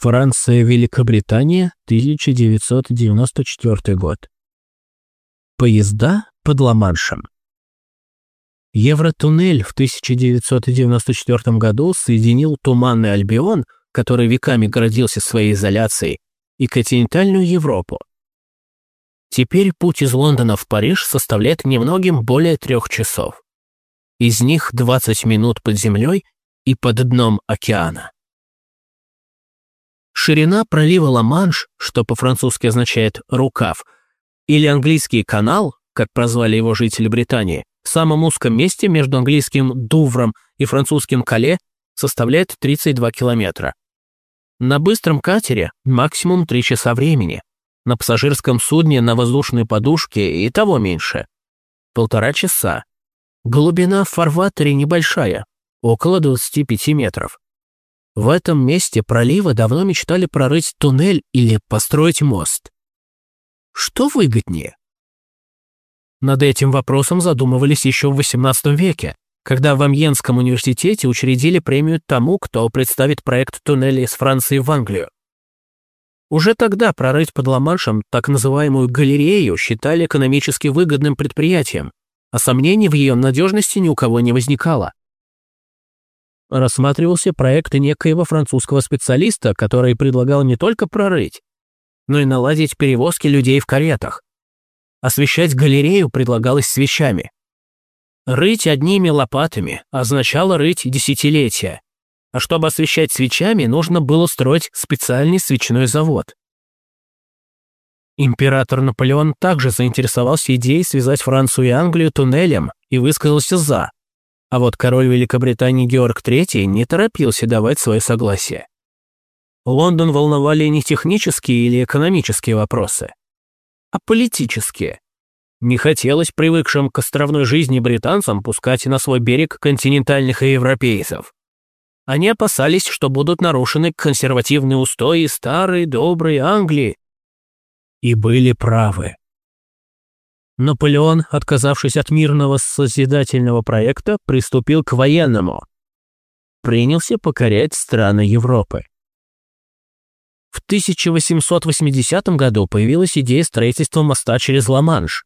Франция, Великобритания, 1994 год. Поезда под Ла-Маншем. Евротуннель в 1994 году соединил Туманный Альбион, который веками гордился своей изоляцией, и континентальную Европу. Теперь путь из Лондона в Париж составляет немногим более трех часов. Из них 20 минут под землей и под дном океана. Ширина пролива Ла-Манш, что по-французски означает «рукав», или английский канал, как прозвали его жители Британии, в самом узком месте между английским Дувром и французским Кале составляет 32 километра. На быстром катере максимум 3 часа времени, на пассажирском судне на воздушной подушке и того меньше. Полтора часа. Глубина в фарватере небольшая, около 25 метров. В этом месте пролива давно мечтали прорыть туннель или построить мост. Что выгоднее? Над этим вопросом задумывались еще в XVIII веке, когда в Амьенском университете учредили премию тому, кто представит проект туннеля из Франции в Англию. Уже тогда прорыть под Ла-Маншем так называемую галерею считали экономически выгодным предприятием, а сомнений в ее надежности ни у кого не возникало рассматривался проект некоего французского специалиста, который предлагал не только прорыть, но и наладить перевозки людей в каретах. Освещать галерею предлагалось свечами. Рыть одними лопатами означало рыть десятилетия, а чтобы освещать свечами, нужно было строить специальный свечной завод. Император Наполеон также заинтересовался идеей связать Францию и Англию туннелем и высказался «за», а вот король Великобритании Георг III не торопился давать свое согласие. Лондон волновали не технические или экономические вопросы, а политические. Не хотелось привыкшим к островной жизни британцам пускать на свой берег континентальных европейцев. Они опасались, что будут нарушены консервативные устои старой доброй Англии. И были правы. Наполеон, отказавшись от мирного созидательного проекта, приступил к военному. Принялся покорять страны Европы. В 1880 году появилась идея строительства моста через Ла-Манш.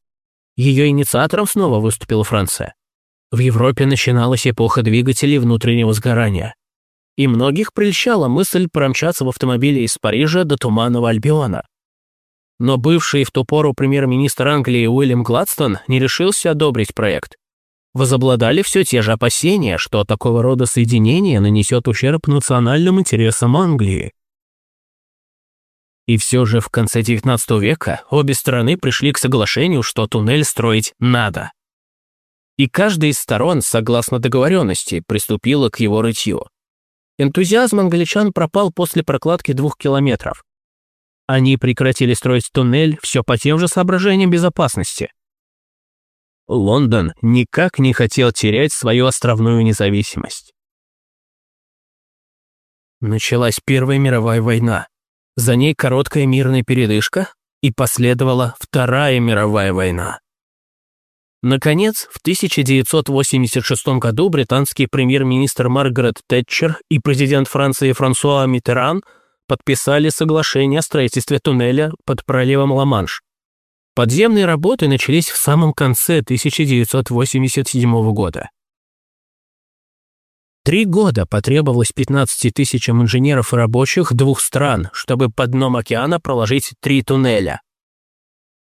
Ее инициатором снова выступила Франция. В Европе начиналась эпоха двигателей внутреннего сгорания. И многих прельщала мысль промчаться в автомобиле из Парижа до Туманного Альбиона но бывший в ту пору премьер-министр Англии Уильям Гладстон не решился одобрить проект. Возобладали все те же опасения, что такого рода соединение нанесет ущерб национальным интересам Англии. И все же в конце XIX века обе стороны пришли к соглашению, что туннель строить надо. И каждая из сторон, согласно договоренности, приступила к его рытью. Энтузиазм англичан пропал после прокладки двух километров. Они прекратили строить туннель все по тем же соображениям безопасности. Лондон никак не хотел терять свою островную независимость. Началась Первая мировая война. За ней короткая мирная передышка, и последовала Вторая мировая война. Наконец, в 1986 году британский премьер-министр Маргарет Тэтчер и президент Франции Франсуа Миттеран – подписали соглашение о строительстве туннеля под проливом Ла-Манш. Подземные работы начались в самом конце 1987 года. Три года потребовалось 15 тысячам инженеров и рабочих двух стран, чтобы под дном океана проложить три туннеля.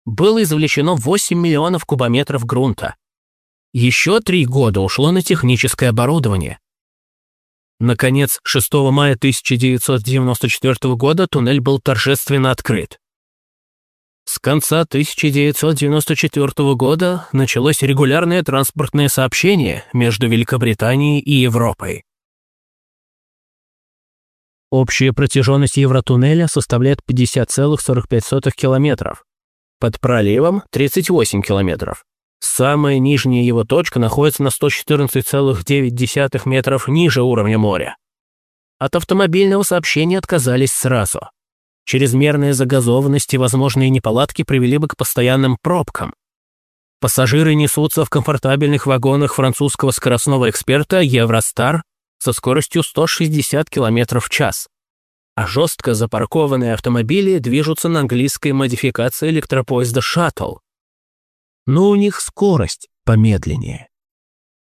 Было извлечено 8 миллионов кубометров грунта. Еще три года ушло на техническое оборудование. Наконец, 6 мая 1994 года туннель был торжественно открыт. С конца 1994 года началось регулярное транспортное сообщение между Великобританией и Европой. Общая протяженность Евротуннеля составляет 50,45 километров. Под проливом 38 километров. Самая нижняя его точка находится на 114,9 метров ниже уровня моря. От автомобильного сообщения отказались сразу. Чрезмерная загазованность и возможные неполадки привели бы к постоянным пробкам. Пассажиры несутся в комфортабельных вагонах французского скоростного эксперта Евростар со скоростью 160 км в час. а жестко запаркованные автомобили движутся на английской модификации электропоезда «Шаттл». Но у них скорость помедленнее.